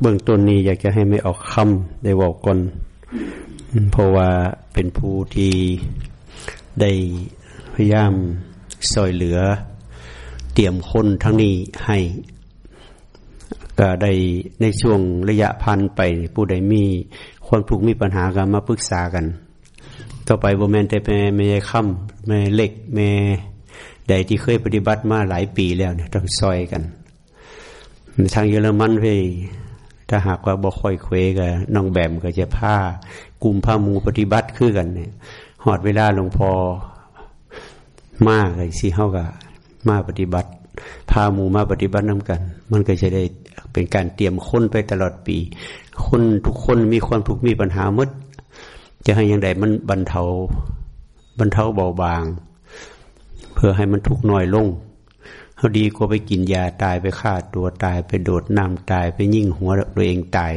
เบื้องต้นนี้อยากจะให้ไม่ออกคำได้บอกก่อนเพราะว่าเป็นผู้ที่ได้พยายามซอยเหลือ เตรียมคนทั้งนี้ให้ ก็ได้ในช่วงระยะพันไป ผู้ใดมีคนผูกมีปัญหากันมาปรึกษากัน ต่อไปโบแมนแต่แม่ไม่ใช่ค่ำแม่เล็กแม่ใดที่เคยปฏิบัติมาหลายปีแล้วเนี่ยต้องซอยกัน ทางเยอรมันเว้ถ้าหากว่าบ่ค่อยเควกับน้องแบมก็จะผ้ากลุ่มผ้ามูปฏิบัติคือกันเนี่ยหอดเวลาหลวงพอมากเลยสิเฮากับมาปฏิบัติพาหมูมาปฏิบัติน้ากัน มันก็จะได้เป็นการเตรียมคนไปตลอดปี คนทุกคนมีความทุกข์มีปัญหามด จะให้ยังไงมันบรรเทาบรรเทาเบาบาง เพื่อให้มันทุกข์น้อยลง เขาดีกว่าไปกินยาตายไปฆ่าตัวตายไปโดดน้ำตายไปยิ่งหัวตัวเองตาย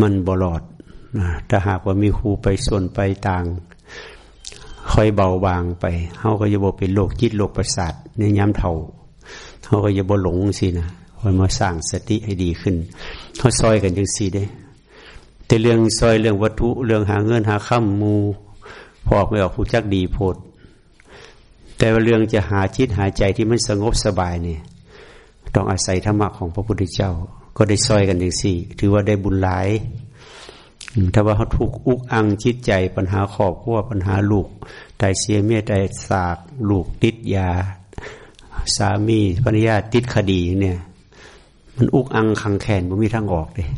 มันบลอดถ้าหากว่ามีครูไปส่วนไปต่าง ค่อยเบาบางไปเขาก็จะบอกเป็นโรคจิตโรคประสาทในย้ำเท่าเขาก็จะบ่หลงสินะคอยมาสร้างสติให้ดีขึ้นเขาซอยกันจังสี่ได้ แต่เรื่องซอยเรื่องวัตถุเรื่องหาเงินหาข้ามมูพอกไม่ออกผู้จักดีโพด แต่ว่าเรื่องจะหาจิตหาใจที่มันสงบสบายเนี่ยต้องอาศัยธรรมะของพระพุทธเจ้า ก็ได้ซอยกันอย่างสี่ ถือว่าได้บุญหลาย ถ้าว่าเขาทุกอุกอังจิตใจ ปัญหาขอบพัวปัญหาลูกตายเสียเมียตายสากลูกติดยา สามีภรรยาติดคดีเนี่ย มันอุกอังขังแขนมันมีทางออกเลย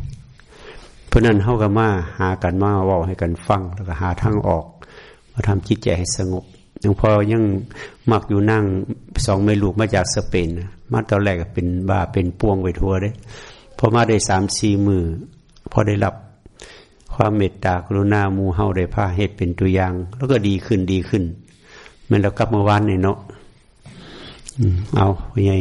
เพราะนั้นเขาก็มาหากันมาว่าให้กันฟังแล้วก็หาทางออกมาทำจิตใจให้สงบ หลวงพ่อยังมักอยู่นั่งสองไม่ลูกมาจากสเปนมาตอนแรกเป็นบาเป็นป่วงไปทัวร์ได้พอมาได้สามสี่มือพอได้รับความเมตตากรุณามูเฮาได้ผ้าเหตุเป็นตัวอย่าง แล้วก็ดีขึ้นดีขึ้นมันเรากลับเมื่อวานนี่เนาะเอาไปไง